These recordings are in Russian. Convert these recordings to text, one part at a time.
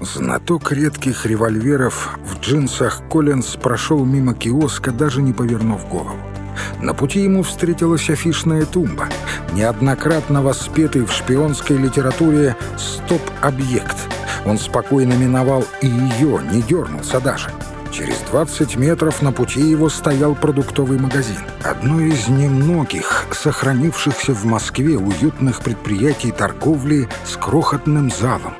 Знаток редких револьверов в джинсах Коллинз прошел мимо киоска, даже не повернув голову. На пути ему встретилась афишная тумба, неоднократно воспетый в шпионской литературе «Стоп-объект». Он спокойно миновал и ее, не дернулся даже. Через 20 метров на пути его стоял продуктовый магазин. Одно из немногих сохранившихся в Москве уютных предприятий торговли с крохотным залом,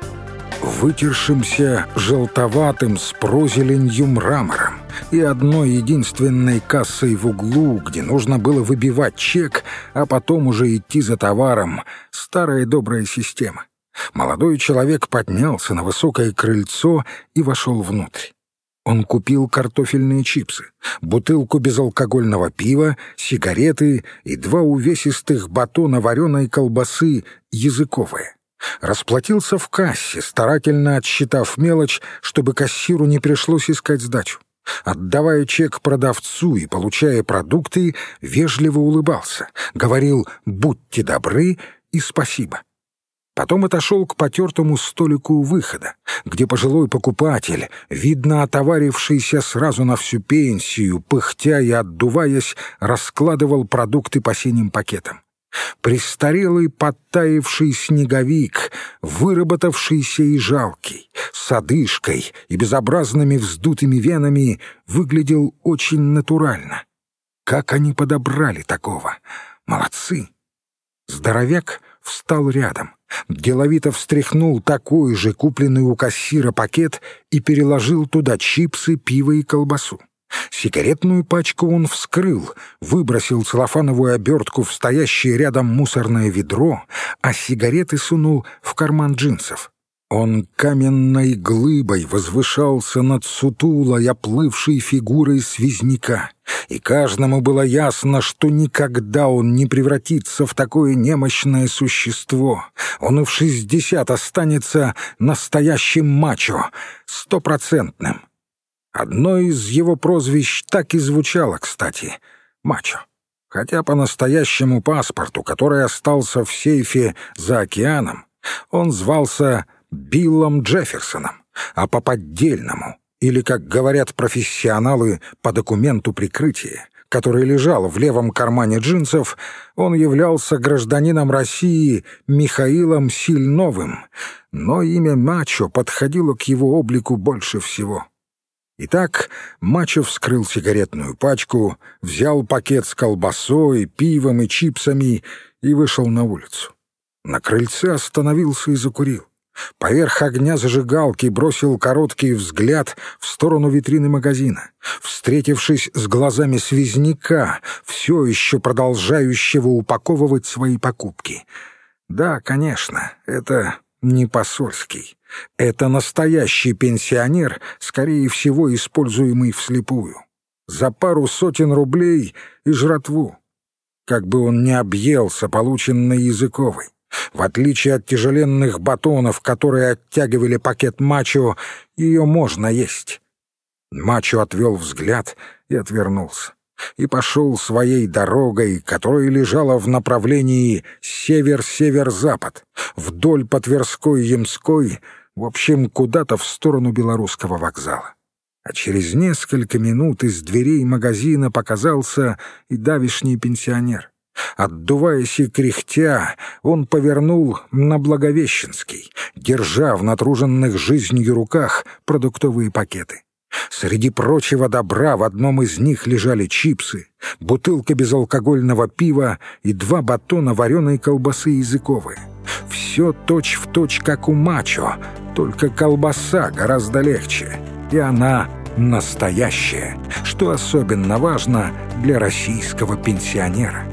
вытершимся желтоватым с прозеленью мрамором и одной единственной кассой в углу, где нужно было выбивать чек, а потом уже идти за товаром. Старая добрая система. Молодой человек поднялся на высокое крыльцо и вошел внутрь. Он купил картофельные чипсы, бутылку безалкогольного пива, сигареты и два увесистых батона вареной колбасы языковые. Расплатился в кассе, старательно отсчитав мелочь, чтобы кассиру не пришлось искать сдачу. Отдавая чек продавцу и получая продукты, вежливо улыбался, говорил «будьте добры» и «спасибо». Потом отошел к потертому столику у выхода, где пожилой покупатель, видно отоварившийся сразу на всю пенсию, пыхтя и отдуваясь, раскладывал продукты по синим пакетам. Престарелый подтаивший снеговик, выработавшийся и жалкий, с одышкой и безобразными вздутыми венами, выглядел очень натурально. Как они подобрали такого? Молодцы! Здоровяк встал рядом, деловито встряхнул такой же купленный у кассира пакет и переложил туда чипсы, пиво и колбасу. Сигаретную пачку он вскрыл, выбросил целлофановую обертку в стоящее рядом мусорное ведро, а сигареты сунул в карман джинсов. Он каменной глыбой возвышался над сутулой, оплывшей фигурой связняка, и каждому было ясно, что никогда он не превратится в такое немощное существо. Он и в шестьдесят останется настоящим мачо, стопроцентным. Одно из его прозвищ так и звучало, кстати — мачо. Хотя по настоящему паспорту, который остался в сейфе за океаном, он звался Биллом Джефферсоном, а по поддельному, или, как говорят профессионалы, по документу прикрытия, который лежал в левом кармане джинсов, он являлся гражданином России Михаилом Сильновым, но имя Мачо подходило к его облику больше всего. Итак, Мачо вскрыл сигаретную пачку, взял пакет с колбасой, пивом и чипсами и вышел на улицу. На крыльце остановился и закурил. Поверх огня зажигалки бросил короткий взгляд в сторону витрины магазина. Встретившись с глазами связняка, все еще продолжающего упаковывать свои покупки. Да, конечно, это не посольский. Это настоящий пенсионер, скорее всего, используемый вслепую. За пару сотен рублей и жратву. Как бы он не объелся полученной языковой. В отличие от тяжеленных батонов, которые оттягивали пакет мачо, ее можно есть. Мачо отвел взгляд и отвернулся. И пошел своей дорогой, которая лежала в направлении север-север-запад, вдоль по Тверской Ямской, в общем, куда-то в сторону белорусского вокзала. А через несколько минут из дверей магазина показался и давишний пенсионер. Отдуваясь и кряхтя, он повернул на Благовещенский, держа в натруженных жизнью руках продуктовые пакеты. Среди прочего добра в одном из них лежали чипсы, бутылка безалкогольного пива и два батона вареной колбасы языковые. Все точь-в-точь, точь, как у мачо, только колбаса гораздо легче, и она настоящая, что особенно важно для российского пенсионера.